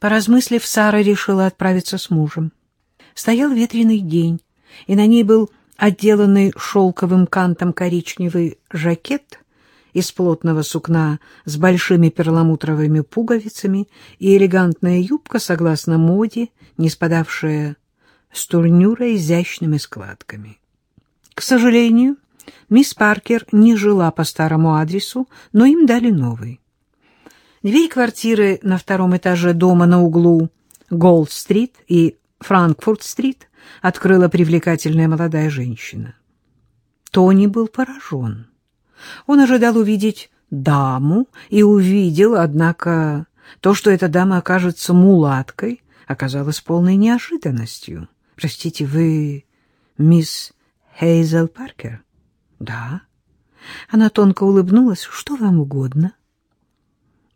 Поразмыслив, Сара решила отправиться с мужем. Стоял ветреный день, и на ней был отделанный шелковым кантом коричневый жакет из плотного сукна с большими перламутровыми пуговицами и элегантная юбка, согласно моде, не спадавшая с турнюра изящными складками. К сожалению, мисс Паркер не жила по старому адресу, но им дали новый. Дверь квартиры на втором этаже дома на углу Голд-стрит и Франкфурт-стрит открыла привлекательная молодая женщина. Тони был поражен. Он ожидал увидеть даму и увидел, однако, то, что эта дама окажется мулаткой, оказалось полной неожиданностью. «Простите, вы мисс Хейзел Паркер?» «Да». Она тонко улыбнулась. «Что вам угодно?»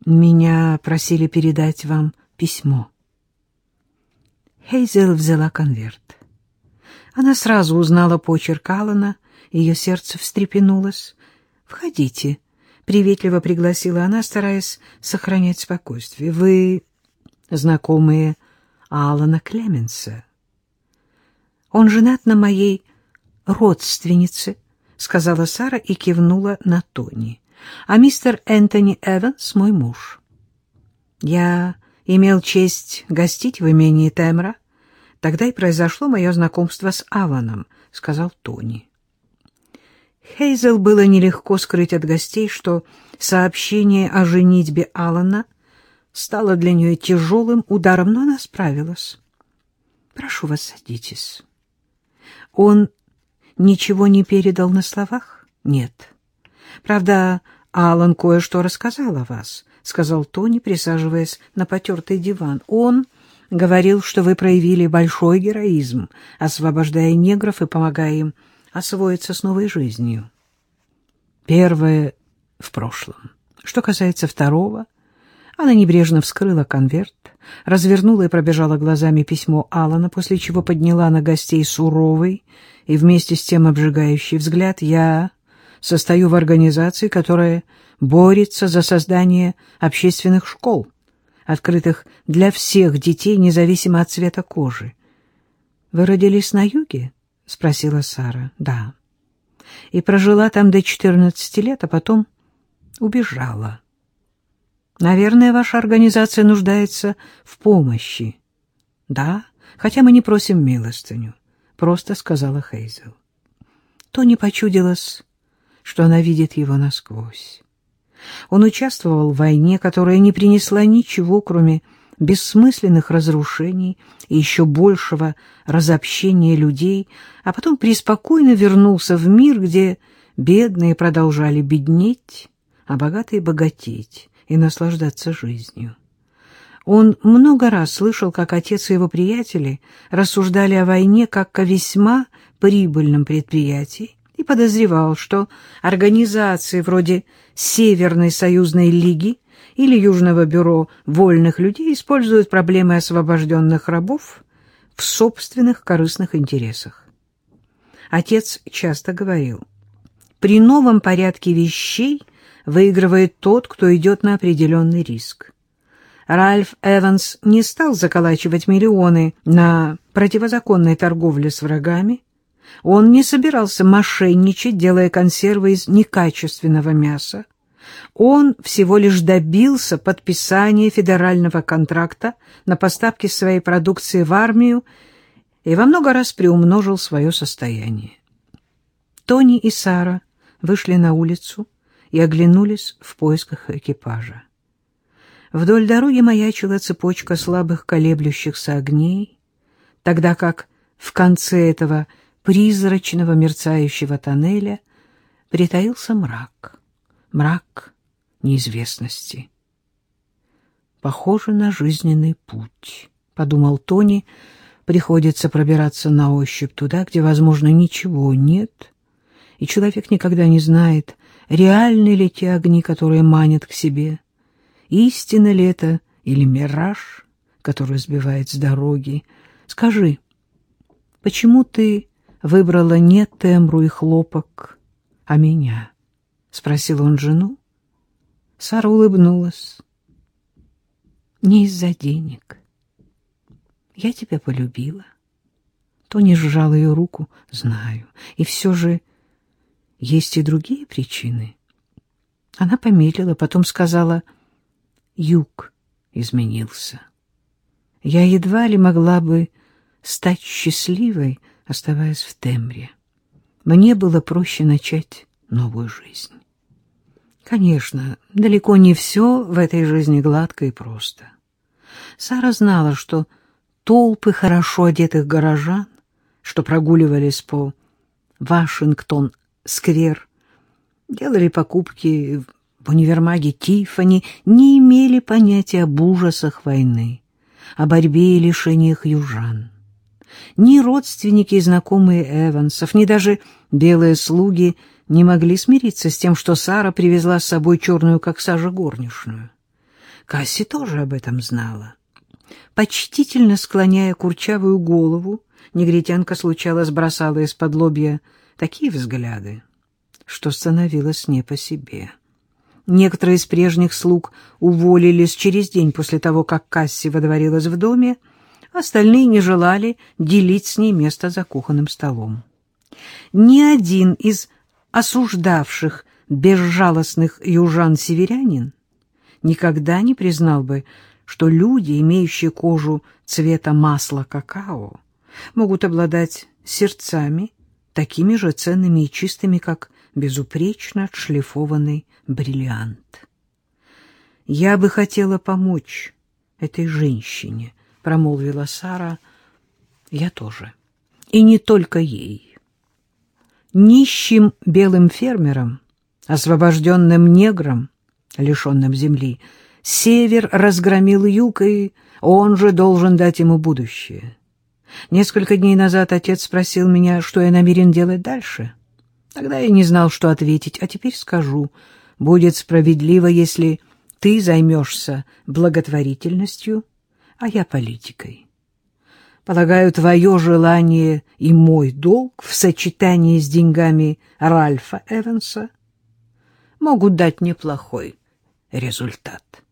«Меня просили передать вам письмо». Хейзел взяла конверт. Она сразу узнала почерк Алана, ее сердце встрепенулось. «Входите», — приветливо пригласила она, стараясь сохранять спокойствие. «Вы знакомые Алана Клеменса?» «Он женат на моей родственнице», — сказала Сара и кивнула на Тони. «А мистер Энтони Эванс — мой муж». «Я имел честь гостить в имении Темра. Тогда и произошло мое знакомство с Аланом», — сказал Тони. Хейзел было нелегко скрыть от гостей, что сообщение о женитьбе Алана стало для нее тяжелым ударом, но она справилась. «Прошу вас, садитесь». Он ничего не передал на словах? Нет. Правда, Алан кое-что рассказал о вас, — сказал Тони, присаживаясь на потертый диван. Он говорил, что вы проявили большой героизм, освобождая негров и помогая им освоиться с новой жизнью. Первое в прошлом. Что касается второго, она небрежно вскрыла конверт, развернула и пробежала глазами письмо Алана, после чего подняла на гостей суровый и вместе с тем обжигающий взгляд. «Я состою в организации, которая борется за создание общественных школ, открытых для всех детей, независимо от цвета кожи. Вы родились на юге?» — спросила Сара. — Да. И прожила там до четырнадцати лет, а потом убежала. Наверное, ваша организация нуждается в помощи. — Да, хотя мы не просим милостыню, — просто сказала Хейзел. То не почудилось, что она видит его насквозь. Он участвовал в войне, которая не принесла ничего, кроме бессмысленных разрушений и еще большего разобщения людей, а потом преспокойно вернулся в мир, где бедные продолжали беднеть, а богатые богатеть и наслаждаться жизнью. Он много раз слышал, как отец и его приятели рассуждали о войне как о весьма прибыльном предприятии подозревал, что организации вроде Северной союзной лиги или Южного бюро вольных людей используют проблемы освобожденных рабов в собственных корыстных интересах. Отец часто говорил, при новом порядке вещей выигрывает тот, кто идет на определенный риск. Ральф Эванс не стал заколачивать миллионы на противозаконной торговле с врагами. Он не собирался мошенничать, делая консервы из некачественного мяса. Он всего лишь добился подписания федерального контракта на поставки своей продукции в армию и во много раз приумножил свое состояние. Тони и Сара вышли на улицу и оглянулись в поисках экипажа. Вдоль дороги маячила цепочка слабых колеблющихся огней, тогда как в конце этого призрачного мерцающего тоннеля притаился мрак. Мрак неизвестности. Похоже на жизненный путь, — подумал Тони, — приходится пробираться на ощупь туда, где, возможно, ничего нет, и человек никогда не знает, реальны ли те огни, которые манят к себе, истина ли это или мираж, который сбивает с дороги. Скажи, почему ты выбрала не тембру и хлопок, а меня? —— спросил он жену. Сара улыбнулась. не из-за денег. Я тебя полюбила. Тони сжал ее руку, знаю. И все же есть и другие причины. Она помедлила, потом сказала, юг изменился. Я едва ли могла бы стать счастливой, оставаясь в Тембре. Мне было проще начать новую жизнь. Конечно, далеко не все в этой жизни гладко и просто. Сара знала, что толпы хорошо одетых горожан, что прогуливались по Вашингтон-сквер, делали покупки в универмаге Тиффани, не имели понятия об ужасах войны, о борьбе и лишениях южан. Ни родственники и знакомые Эвансов, ни даже белые слуги не могли смириться с тем, что Сара привезла с собой черную, как сажа, горничную. Касси тоже об этом знала. Почтительно склоняя курчавую голову, негритянка случалось бросала из-под лобья такие взгляды, что становилось не по себе. Некоторые из прежних слуг уволились через день после того, как Касси водворилась в доме, остальные не желали делить с ней место за кухонным столом. Ни один из осуждавших безжалостных южан-северянин никогда не признал бы, что люди, имеющие кожу цвета масла какао, могут обладать сердцами, такими же ценными и чистыми, как безупречно отшлифованный бриллиант. «Я бы хотела помочь этой женщине», — промолвила Сара. «Я тоже. И не только ей. Нищим белым фермерам, освобожденным неграм, лишенным земли, север разгромил юг, и он же должен дать ему будущее». Несколько дней назад отец спросил меня, что я намерен делать дальше. Тогда я не знал, что ответить, а теперь скажу. Будет справедливо, если ты займешься благотворительностью, а я политикой. Полагаю, твое желание и мой долг в сочетании с деньгами Ральфа Эванса могут дать неплохой результат.